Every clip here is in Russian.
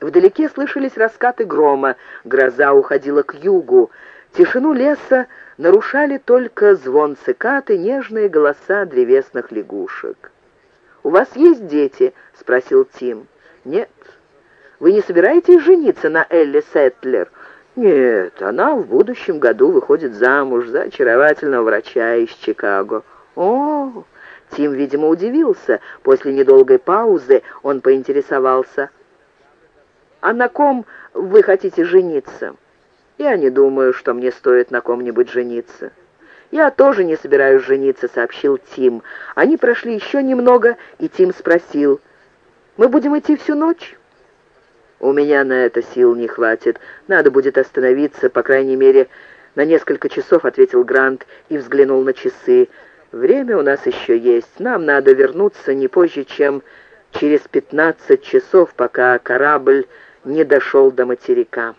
Вдалеке слышались раскаты грома, гроза уходила к югу. Тишину леса нарушали только звон цикад и нежные голоса древесных лягушек. «У вас есть дети?» — спросил Тим. «Нет». «Вы не собираетесь жениться на Элли Сеттлер?» «Нет, она в будущем году выходит замуж за очаровательного врача из Чикаго». «О!» Тим, видимо, удивился. После недолгой паузы он поинтересовался. «А на ком вы хотите жениться?» «Я не думаю, что мне стоит на ком-нибудь жениться». «Я тоже не собираюсь жениться», — сообщил Тим. Они прошли еще немного, и Тим спросил. «Мы будем идти всю ночь?» «У меня на это сил не хватит. Надо будет остановиться, по крайней мере, на несколько часов», — ответил Грант и взглянул на часы. «Время у нас еще есть. Нам надо вернуться не позже, чем через пятнадцать часов, пока корабль не дошел до материка».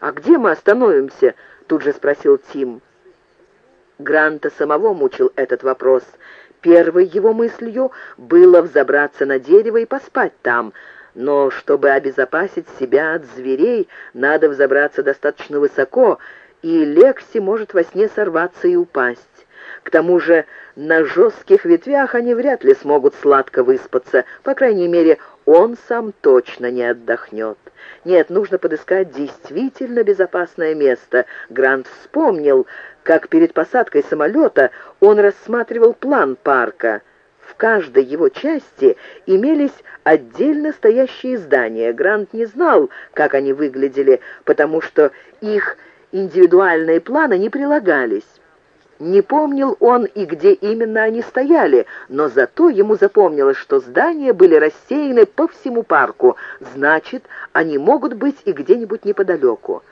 «А где мы остановимся?» — тут же спросил Тим. Гранта самого мучил этот вопрос. Первой его мыслью было взобраться на дерево и поспать там, но чтобы обезопасить себя от зверей, надо взобраться достаточно высоко, и Лекси может во сне сорваться и упасть. К тому же на жестких ветвях они вряд ли смогут сладко выспаться, по крайней мере, он сам точно не отдохнет. Нет, нужно подыскать действительно безопасное место. Грант вспомнил, как перед посадкой самолета он рассматривал план парка. В каждой его части имелись отдельно стоящие здания. Грант не знал, как они выглядели, потому что их индивидуальные планы не прилагались. Не помнил он и где именно они стояли, но зато ему запомнилось, что здания были рассеяны по всему парку, значит, они могут быть и где-нибудь неподалеку.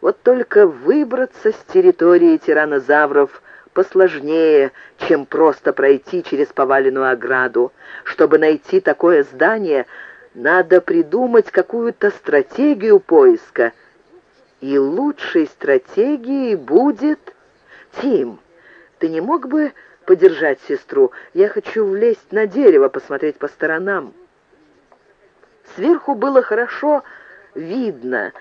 Вот только выбраться с территории тиранозавров посложнее, чем просто пройти через поваленную ограду. Чтобы найти такое здание, надо придумать какую-то стратегию поиска. И лучшей стратегией будет... Тим, ты не мог бы подержать сестру? Я хочу влезть на дерево, посмотреть по сторонам. Сверху было хорошо видно.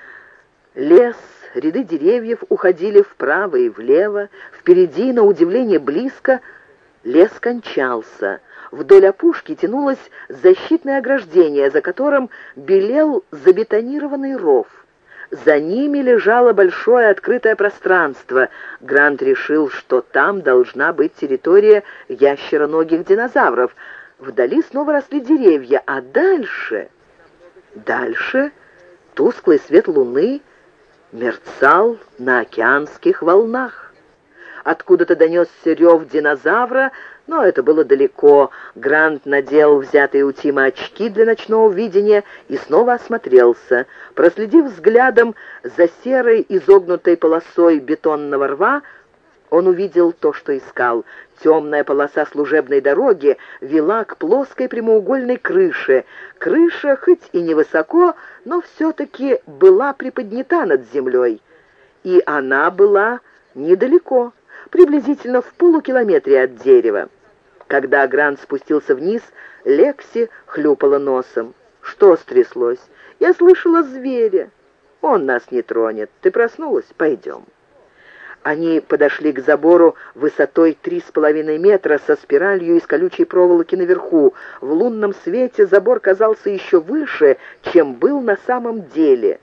Лес, ряды деревьев уходили вправо и влево, впереди, на удивление близко, лес кончался. Вдоль опушки тянулось защитное ограждение, за которым белел забетонированный ров. За ними лежало большое открытое пространство. Грант решил, что там должна быть территория ящероногих динозавров. Вдали снова росли деревья, а дальше... Дальше тусклый свет луны мерцал на океанских волнах. Откуда-то донесся рев динозавра, но это было далеко. Грант надел взятые у Тима очки для ночного видения и снова осмотрелся. Проследив взглядом за серой изогнутой полосой бетонного рва, он увидел то, что искал. Темная полоса служебной дороги вела к плоской прямоугольной крыше. Крыша, хоть и невысоко, но все-таки была приподнята над землей. И она была недалеко, приблизительно в полукилометре от дерева. Когда Грант спустился вниз, Лекси хлюпала носом. «Что стряслось? Я слышала зверя. Он нас не тронет. Ты проснулась? Пойдем». Они подошли к забору высотой три с половиной метра со спиралью из колючей проволоки наверху. В лунном свете забор казался еще выше, чем был на самом деле.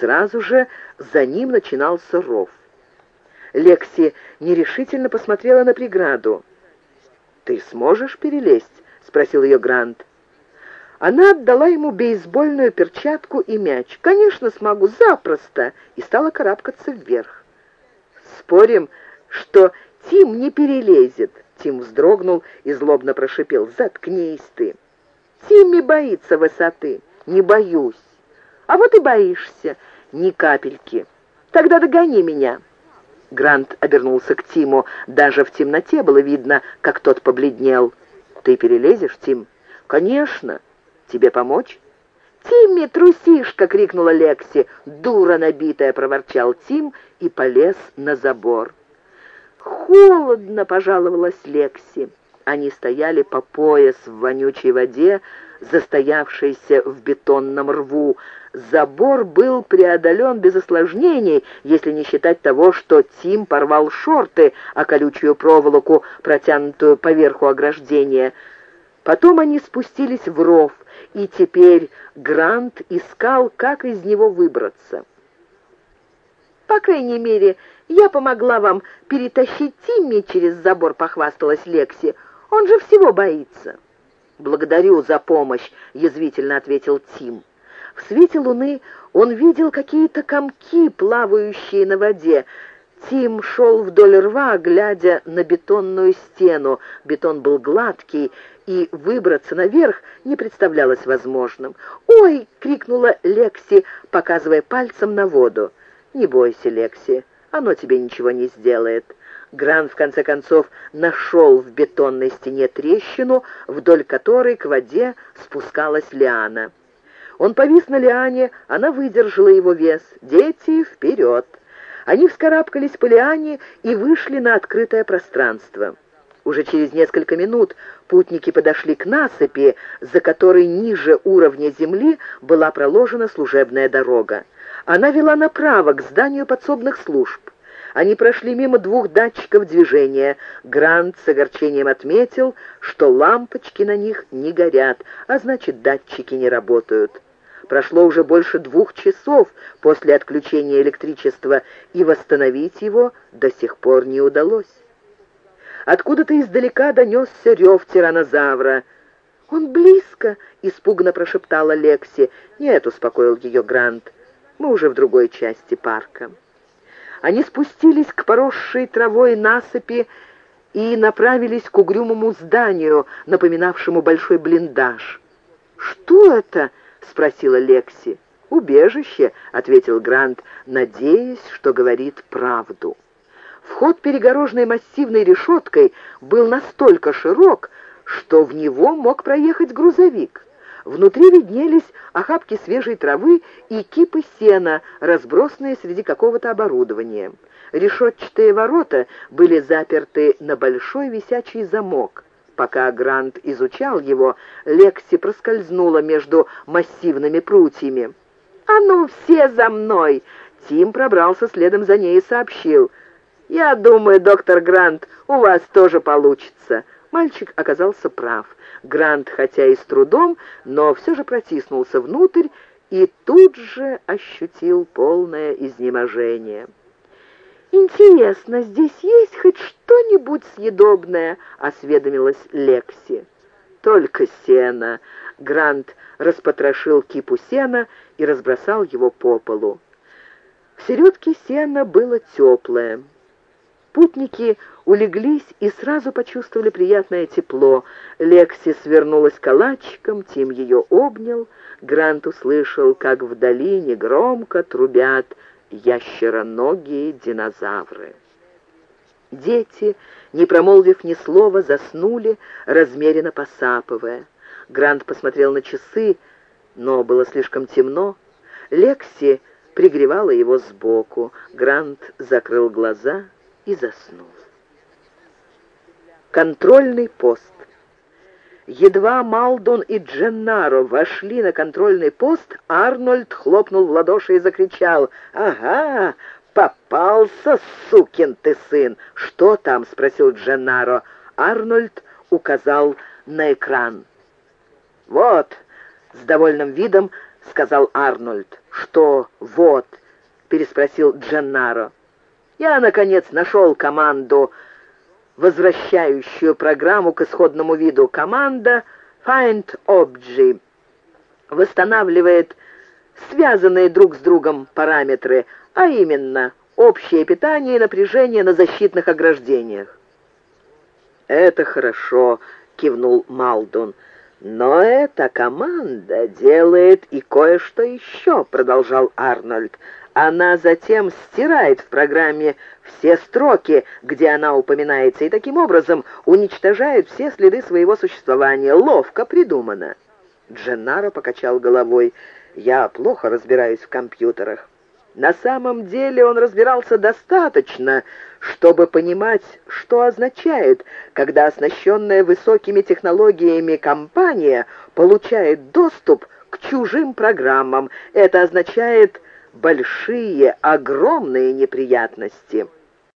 Сразу же за ним начинался ров. Лекси нерешительно посмотрела на преграду. «Ты сможешь перелезть?» — спросил ее Грант. Она отдала ему бейсбольную перчатку и мяч. «Конечно смогу, запросто!» и стала карабкаться вверх спорим, что Тим не перелезет?» Тим вздрогнул и злобно прошипел. «Заткнись ты!» «Тимми боится высоты». «Не боюсь». «А вот и боишься». «Ни капельки». «Тогда догони меня». Грант обернулся к Тиму. Даже в темноте было видно, как тот побледнел. «Ты перелезешь, Тим?» «Конечно. Тебе помочь?» «Тимми, трусишка!» — крикнула Лекси. «Дура набитая!» — проворчал Тим и полез на забор. «Холодно!» — пожаловалась Лекси. Они стояли по пояс в вонючей воде, застоявшейся в бетонном рву. Забор был преодолен без осложнений, если не считать того, что Тим порвал шорты о колючую проволоку, протянутую поверху ограждения. Потом они спустились в ров, и теперь Грант искал, как из него выбраться. «По крайней мере, я помогла вам перетащить Тимми через забор», — похвасталась Лекси. «Он же всего боится». «Благодарю за помощь», — язвительно ответил Тим. В свете луны он видел какие-то комки, плавающие на воде. Тим шел вдоль рва, глядя на бетонную стену. Бетон был гладкий, и выбраться наверх не представлялось возможным. «Ой!» — крикнула Лекси, показывая пальцем на воду. «Не бойся, Лекси, оно тебе ничего не сделает». Гран, в конце концов, нашел в бетонной стене трещину, вдоль которой к воде спускалась лиана. Он повис на лиане, она выдержала его вес. «Дети, вперед!» Они вскарабкались по лиане и вышли на открытое пространство. Уже через несколько минут путники подошли к насыпи, за которой ниже уровня земли была проложена служебная дорога. Она вела направо, к зданию подсобных служб. Они прошли мимо двух датчиков движения. Грант с огорчением отметил, что лампочки на них не горят, а значит, датчики не работают. Прошло уже больше двух часов после отключения электричества, и восстановить его до сих пор не удалось. Откуда-то издалека донесся рев тиранозавра. «Он близко!» — испуганно прошептала Лекси. «Нет», — успокоил ее Грант, — «мы уже в другой части парка». Они спустились к поросшей травой насыпи и направились к угрюмому зданию, напоминавшему большой блиндаж. «Что это?» — спросила Лекси. «Убежище», — ответил Грант, надеясь, что говорит правду. Вход, перегороженный массивной решеткой, был настолько широк, что в него мог проехать грузовик. Внутри виднелись охапки свежей травы и кипы сена, разбросанные среди какого-то оборудования. Решетчатые ворота были заперты на большой висячий замок. Пока Грант изучал его, Лекси проскользнула между массивными прутьями. «А ну, все за мной!» Тим пробрался следом за ней и сообщил. «Я думаю, доктор Грант, у вас тоже получится». Мальчик оказался прав. Грант, хотя и с трудом, но все же протиснулся внутрь и тут же ощутил полное изнеможение. «Интересно, здесь есть хоть что-нибудь съедобное?» — осведомилась Лекси. «Только сено». Грант распотрошил кипу сена и разбросал его по полу. В середке сена было теплое. Путники улеглись и сразу почувствовали приятное тепло. Лекси свернулась калачиком, Тим ее обнял. Грант услышал, как вдали негромко трубят ящероногие динозавры. Дети, не промолвив ни слова, заснули, размеренно посапывая. Грант посмотрел на часы, но было слишком темно. Лекси пригревала его сбоку. Грант закрыл глаза и заснул. Контрольный пост. Едва Малдон и Дженнаро вошли на контрольный пост, Арнольд хлопнул в ладоши и закричал «Ага, попался, сукин ты сын!» «Что там?» — спросил Дженнаро. Арнольд указал на экран. «Вот», — с довольным видом сказал Арнольд. «Что «вот»?» — переспросил Дженнаро. Я, наконец, нашел команду, возвращающую программу к исходному виду. Команда Find Obj восстанавливает связанные друг с другом параметры, а именно общее питание и напряжение на защитных ограждениях. «Это хорошо», — кивнул Малдун. «Но эта команда делает и кое-что еще», — продолжал Арнольд. Она затем стирает в программе все строки, где она упоминается, и таким образом уничтожает все следы своего существования. Ловко придумано. Дженнаро покачал головой. «Я плохо разбираюсь в компьютерах». На самом деле он разбирался достаточно, чтобы понимать, что означает, когда оснащенная высокими технологиями компания получает доступ к чужим программам. Это означает большие, огромные неприятности.